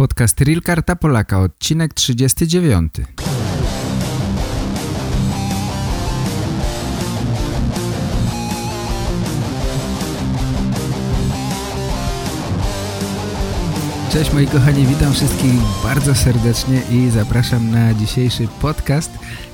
Podcast Real Karta Polaka, odcinek 39. Cześć moi kochani, witam wszystkich bardzo serdecznie i zapraszam na dzisiejszy podcast.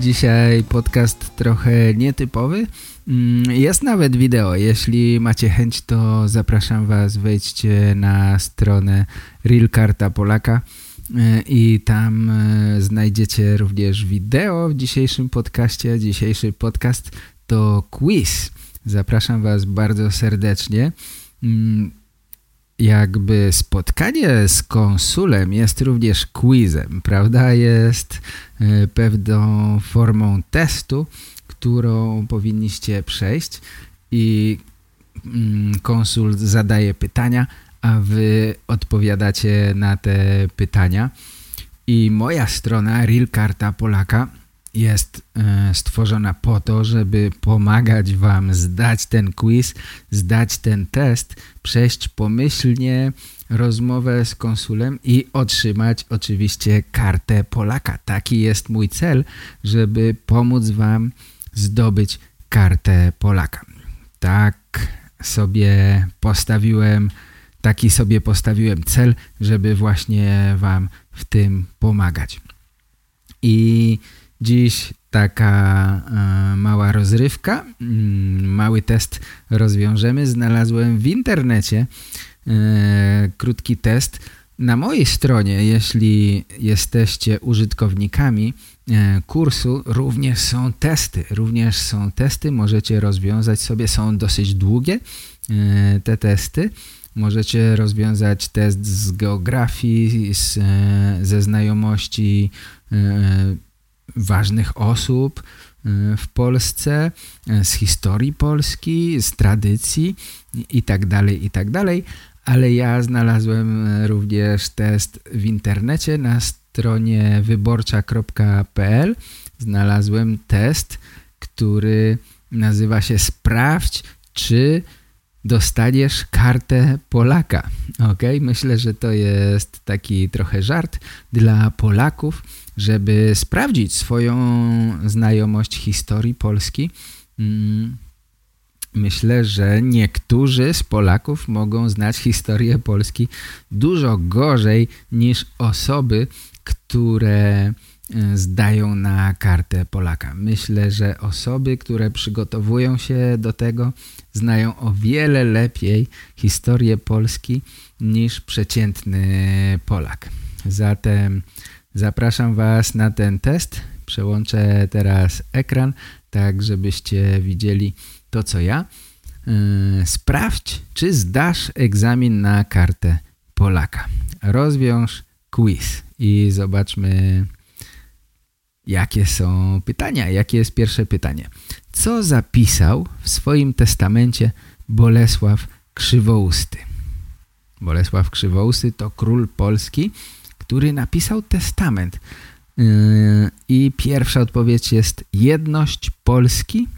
Dzisiaj podcast trochę nietypowy. Mm, jest nawet wideo. Jeśli macie chęć, to zapraszam Was, wejdźcie na stronę Real Karta Polaka e, i tam e, znajdziecie również wideo w dzisiejszym podcaście. Dzisiejszy podcast to quiz. Zapraszam Was bardzo serdecznie. Jakby spotkanie z konsulem jest również quizem, prawda? Jest e, pewną formą testu, którą powinniście przejść i mm, konsul zadaje pytania, a wy odpowiadacie na te pytania. I moja strona Real Karta Polaka jest e, stworzona po to, żeby pomagać wam zdać ten quiz, zdać ten test, przejść pomyślnie rozmowę z konsulem i otrzymać oczywiście kartę Polaka. Taki jest mój cel, żeby pomóc wam zdobyć kartę Polaka. Tak sobie postawiłem, taki sobie postawiłem cel, żeby właśnie wam w tym pomagać. I Dziś taka e, mała rozrywka, mm, mały test rozwiążemy. Znalazłem w internecie e, krótki test. Na mojej stronie, jeśli jesteście użytkownikami e, kursu, również są testy. Również są testy, możecie rozwiązać sobie, są dosyć długie te testy. Możecie rozwiązać test z geografii, z, ze znajomości ważnych osób y, w Polsce, y, z historii Polski, z tradycji itd., tak itd., tak ale ja znalazłem y, również test w internecie na stronie wyborcza.pl znalazłem test, który nazywa się sprawdź, czy dostaniesz kartę Polaka. Ok, myślę, że to jest taki trochę żart dla Polaków, żeby sprawdzić swoją znajomość historii Polski. Mm, myślę, że niektórzy z Polaków mogą znać historię Polski dużo gorzej niż osoby, które e, zdają na kartę Polaka. Myślę, że osoby, które przygotowują się do tego, znają o wiele lepiej historię Polski niż przeciętny Polak. Zatem Zapraszam Was na ten test. Przełączę teraz ekran, tak żebyście widzieli to, co ja. Yy, sprawdź, czy zdasz egzamin na kartę Polaka. Rozwiąż quiz i zobaczmy, jakie są pytania. Jakie jest pierwsze pytanie? Co zapisał w swoim testamencie Bolesław Krzywousty? Bolesław Krzywousty to król Polski, który napisał testament. Yy, I pierwsza odpowiedź jest jedność Polski.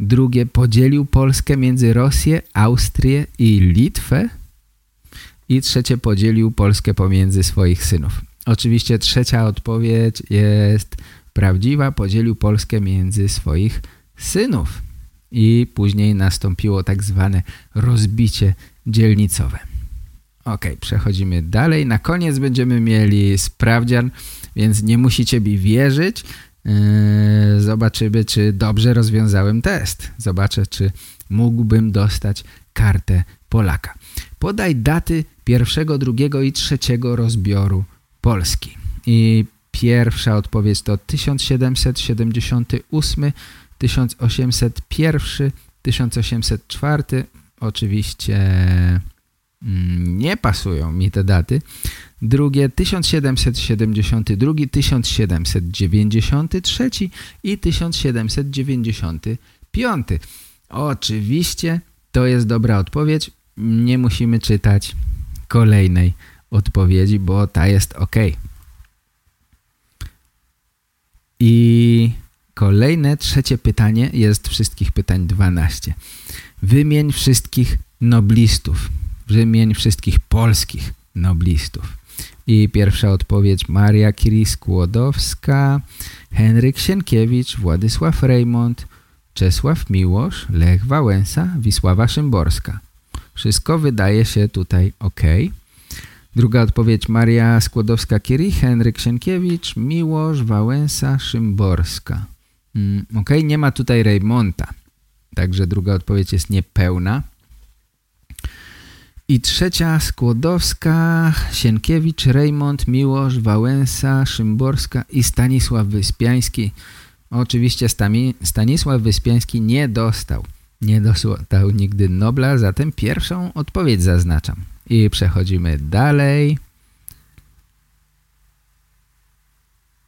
Drugie podzielił Polskę między Rosję, Austrię i Litwę. I trzecie podzielił Polskę pomiędzy swoich synów. Oczywiście trzecia odpowiedź jest prawdziwa. Podzielił Polskę między swoich synów. I później nastąpiło tak zwane rozbicie dzielnicowe. Ok, przechodzimy dalej. Na koniec będziemy mieli sprawdzian, więc nie musicie mi wierzyć. Yy, zobaczymy, czy dobrze rozwiązałem test. Zobaczę, czy mógłbym dostać kartę Polaka. Podaj daty pierwszego, drugiego i trzeciego rozbioru Polski. I pierwsza odpowiedź to 1778, 1801, 1804. Oczywiście Mm, nie pasują mi te daty. Drugie 1772, 1793 i 1795. Oczywiście to jest dobra odpowiedź. Nie musimy czytać kolejnej odpowiedzi, bo ta jest ok. I kolejne, trzecie pytanie jest wszystkich pytań 12. Wymień wszystkich noblistów wymień wszystkich polskich noblistów. I pierwsza odpowiedź Maria Curie-Skłodowska, Henryk Sienkiewicz, Władysław Reymont, Czesław Miłosz, Lech Wałęsa, Wisława Szymborska. Wszystko wydaje się tutaj ok. Druga odpowiedź Maria Skłodowska-Curie, Henryk Sienkiewicz, Miłosz, Wałęsa, Szymborska. Mm, ok, nie ma tutaj Reymonta. Także druga odpowiedź jest niepełna. I trzecia Skłodowska, Sienkiewicz, Rejmont, Miłosz, Wałęsa, Szymborska i Stanisław Wyspiański. Oczywiście Stanisław Wyspiański nie dostał. Nie dostał nigdy Nobla, zatem pierwszą odpowiedź zaznaczam. I przechodzimy dalej.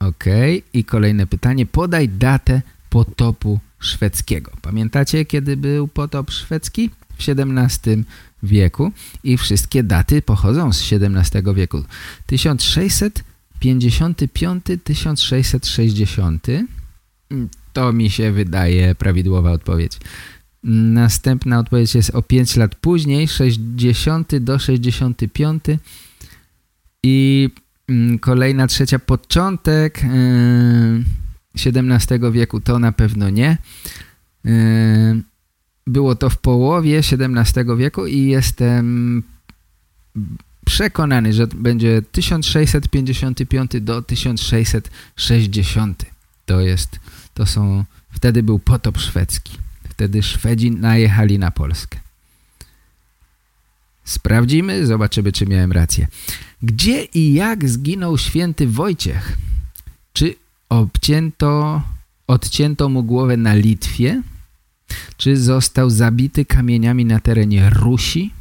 Ok, i kolejne pytanie. Podaj datę potopu szwedzkiego. Pamiętacie, kiedy był potop szwedzki? W XVII wieku i wszystkie daty pochodzą z XVII wieku. 1655-1660 to mi się wydaje prawidłowa odpowiedź. Następna odpowiedź jest o 5 lat później, 60 do 65 i mm, kolejna trzecia początek XVII yy, wieku to na pewno nie. Yy, było to w połowie XVII wieku i jestem przekonany, że będzie 1655 do 1660. To jest, to są, wtedy był potop szwedzki. Wtedy Szwedzi najechali na Polskę. Sprawdzimy, zobaczymy, czy miałem rację. Gdzie i jak zginął święty Wojciech? Czy obcięto, odcięto mu głowę na Litwie? Czy został zabity kamieniami na terenie Rusi?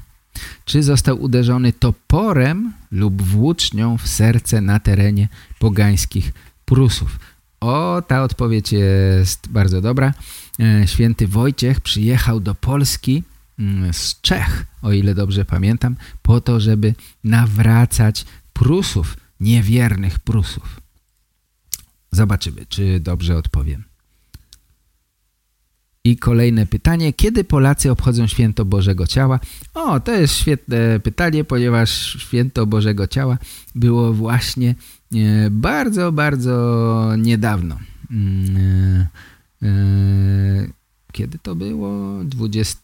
Czy został uderzony toporem lub włócznią w serce na terenie pogańskich Prusów? O, ta odpowiedź jest bardzo dobra. E, święty Wojciech przyjechał do Polski mm, z Czech, o ile dobrze pamiętam, po to, żeby nawracać Prusów, niewiernych Prusów. Zobaczymy, czy dobrze odpowiem. I kolejne pytanie, kiedy Polacy obchodzą święto Bożego Ciała? O, to jest świetne pytanie, ponieważ święto Bożego Ciała było właśnie e, bardzo, bardzo niedawno. E, e, kiedy to było? 20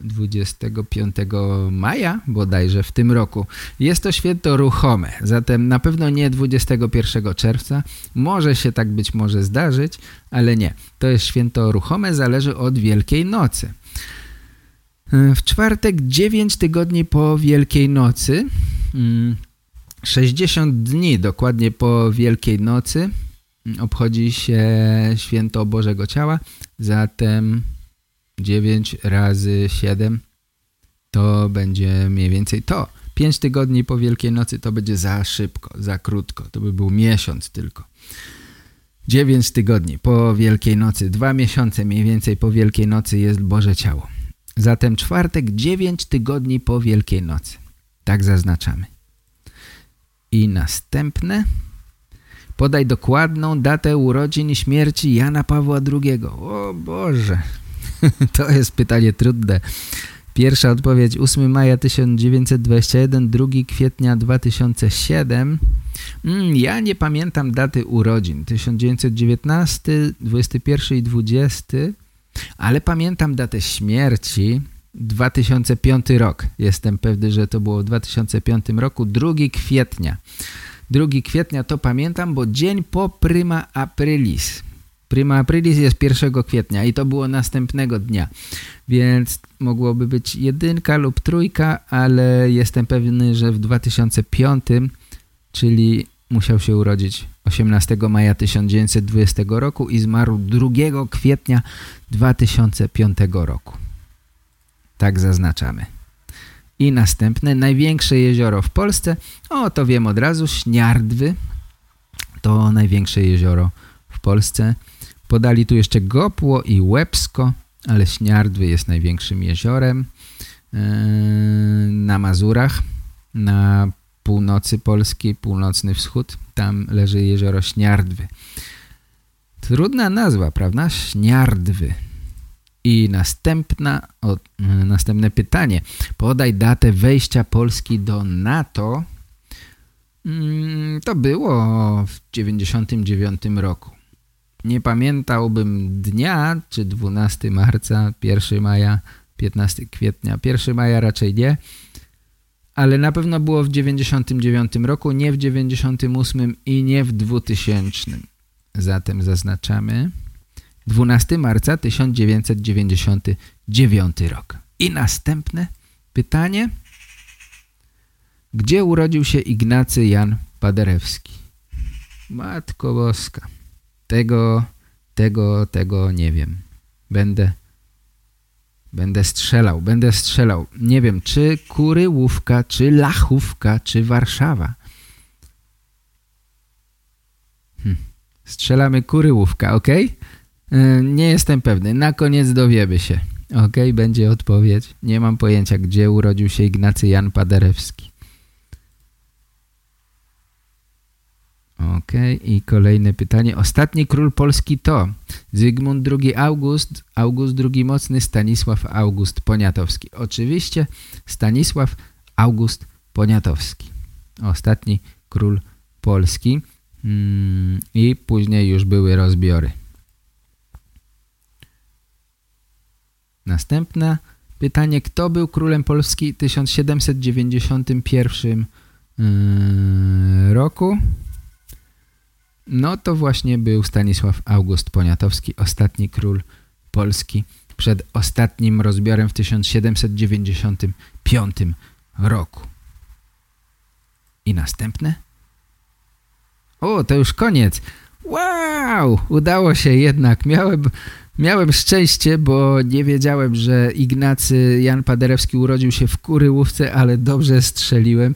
25 maja bodajże w tym roku. Jest to święto ruchome, zatem na pewno nie 21 czerwca. Może się tak być może zdarzyć, ale nie. To jest święto ruchome, zależy od Wielkiej Nocy. W czwartek 9 tygodni po Wielkiej Nocy, 60 mm, dni dokładnie po Wielkiej Nocy obchodzi się święto Bożego Ciała, zatem 9 razy 7 to będzie mniej więcej to. 5 tygodni po Wielkiej Nocy to będzie za szybko, za krótko. To by był miesiąc tylko. 9 tygodni po Wielkiej Nocy, dwa miesiące mniej więcej po Wielkiej Nocy jest Boże Ciało. Zatem czwartek 9 tygodni po Wielkiej Nocy. Tak zaznaczamy. I następne. Podaj dokładną datę urodzin i śmierci Jana Pawła II. O Boże, to jest pytanie trudne. Pierwsza odpowiedź 8 maja 1921, 2 kwietnia 2007. Mm, ja nie pamiętam daty urodzin. 1919, 21 i 20, ale pamiętam datę śmierci 2005 rok. Jestem pewny, że to było w 2005 roku, 2 kwietnia. 2 kwietnia to pamiętam, bo dzień po prima aprilis. Prima Aprilis jest 1 kwietnia i to było następnego dnia, więc mogłoby być jedynka lub trójka, ale jestem pewny, że w 2005, czyli musiał się urodzić 18 maja 1920 roku i zmarł 2 kwietnia 2005 roku. Tak zaznaczamy. I następne, największe jezioro w Polsce, o to wiem od razu, Śniardwy, to największe jezioro w Polsce. Podali tu jeszcze Gopło i Łebsko, ale Śniardwy jest największym jeziorem e, na Mazurach, na północy Polski, północny wschód. Tam leży jezioro Śniardwy. Trudna nazwa, prawda? Śniardwy. I następna, o, następne pytanie. Podaj datę wejścia Polski do NATO. Mm, to było w 99 roku. Nie pamiętałbym dnia, czy 12 marca, 1 maja, 15 kwietnia. 1 maja raczej nie, ale na pewno było w 99 roku, nie w 98 i nie w 2000. Zatem zaznaczamy 12 marca 1999 rok. I następne pytanie. Gdzie urodził się Ignacy Jan Paderewski? Matko Boska. Tego, tego, tego nie wiem. Będę Będę strzelał, będę strzelał. Nie wiem, czy Kuryłówka, czy Lachówka, czy Warszawa. Hm. Strzelamy Kuryłówka, ok? Yy, nie jestem pewny. Na koniec dowiemy się. Ok, będzie odpowiedź. Nie mam pojęcia, gdzie urodził się Ignacy Jan Paderewski. Ok, i kolejne pytanie. Ostatni król Polski to Zygmunt II August, August II Mocny, Stanisław August Poniatowski. Oczywiście Stanisław August Poniatowski. Ostatni król Polski. Hmm, I później już były rozbiory. Następne pytanie. Kto był królem Polski w 1791 yy, roku? No to właśnie był Stanisław August Poniatowski, ostatni król Polski przed ostatnim rozbiorem w 1795 roku. I następne? O, to już koniec. Wow! Udało się jednak. Miałem, miałem szczęście, bo nie wiedziałem, że Ignacy Jan Paderewski urodził się w Kuryłówce, ale dobrze strzeliłem.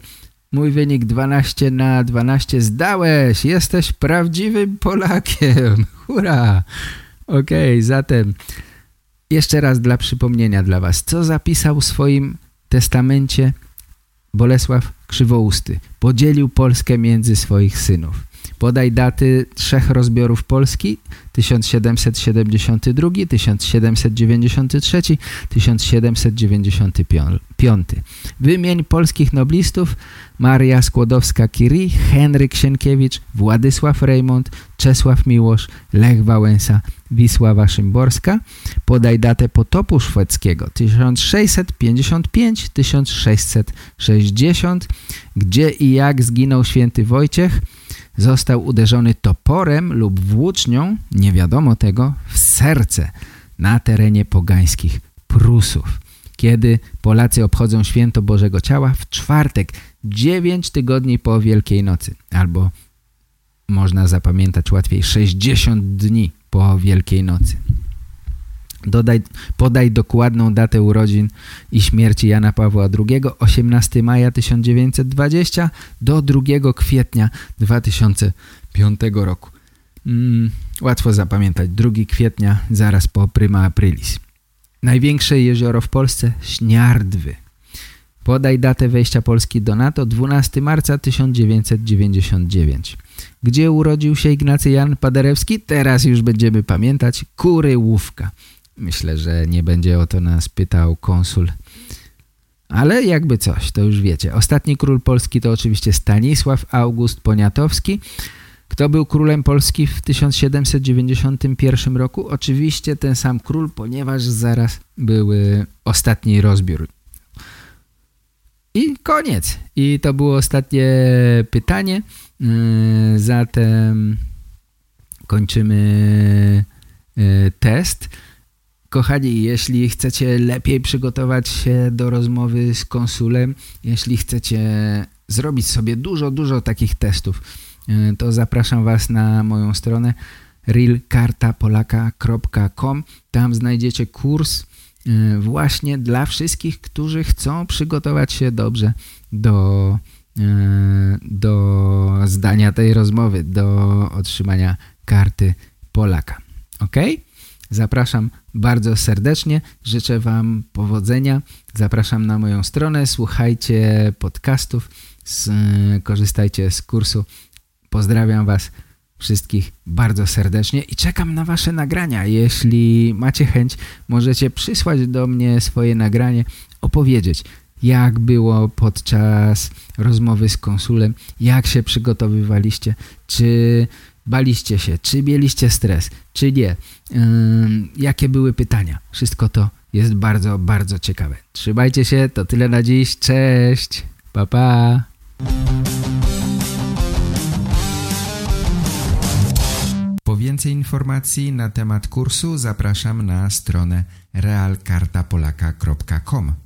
Mój wynik 12 na 12. Zdałeś! Jesteś prawdziwym Polakiem! Hurra! Okej, okay, zatem jeszcze raz dla przypomnienia dla Was. Co zapisał w swoim testamencie Bolesław Krzywousty? Podzielił Polskę między swoich synów. Podaj daty trzech rozbiorów Polski 1772, 1793, 1795. Wymień polskich noblistów Maria Skłodowska-Curie, Henryk Sienkiewicz, Władysław Reymont, Czesław Miłosz, Lech Wałęsa, Wisława Szymborska. Podaj datę potopu szwedzkiego 1655-1660. Gdzie i jak zginął święty Wojciech? Został uderzony toporem lub włócznią, nie wiadomo tego, w serce na terenie pogańskich Prusów. Kiedy Polacy obchodzą święto Bożego Ciała w czwartek, 9 tygodni po Wielkiej Nocy, albo można zapamiętać łatwiej 60 dni po Wielkiej Nocy. Dodaj, podaj dokładną datę urodzin i śmierci Jana Pawła II 18 maja 1920 do 2 kwietnia 2005 roku. Mm, łatwo zapamiętać. 2 kwietnia zaraz po Prima Aprilis. Największe jezioro w Polsce Śniardwy. Podaj datę wejścia Polski do NATO 12 marca 1999. Gdzie urodził się Ignacy Jan Paderewski? Teraz już będziemy pamiętać. Kuryłówka. Myślę, że nie będzie o to nas pytał konsul. Ale jakby coś, to już wiecie. Ostatni król Polski to oczywiście Stanisław August Poniatowski. Kto był królem Polski w 1791 roku? Oczywiście ten sam król, ponieważ zaraz były ostatni rozbiór. I koniec. I to było ostatnie pytanie. Yy, zatem kończymy yy, test. Kochani, jeśli chcecie lepiej przygotować się do rozmowy z konsulem, jeśli chcecie zrobić sobie dużo, dużo takich testów, e, to zapraszam Was na moją stronę realkartapolaka.com. Tam znajdziecie kurs e, właśnie dla wszystkich, którzy chcą przygotować się dobrze do, e, do zdania tej rozmowy, do otrzymania karty Polaka. Ok? Zapraszam bardzo serdecznie, życzę Wam powodzenia, zapraszam na moją stronę, słuchajcie podcastów, z, korzystajcie z kursu. Pozdrawiam Was wszystkich bardzo serdecznie i czekam na Wasze nagrania. Jeśli macie chęć, możecie przysłać do mnie swoje nagranie, opowiedzieć, jak było podczas rozmowy z konsulem, jak się przygotowywaliście, czy baliście się, czy mieliście stres, czy nie, jakie były pytania. Wszystko to jest bardzo, bardzo ciekawe. Trzymajcie się, to tyle na dziś. Cześć, pa pa. Po więcej informacji na temat kursu zapraszam na stronę realkartapolaka.com.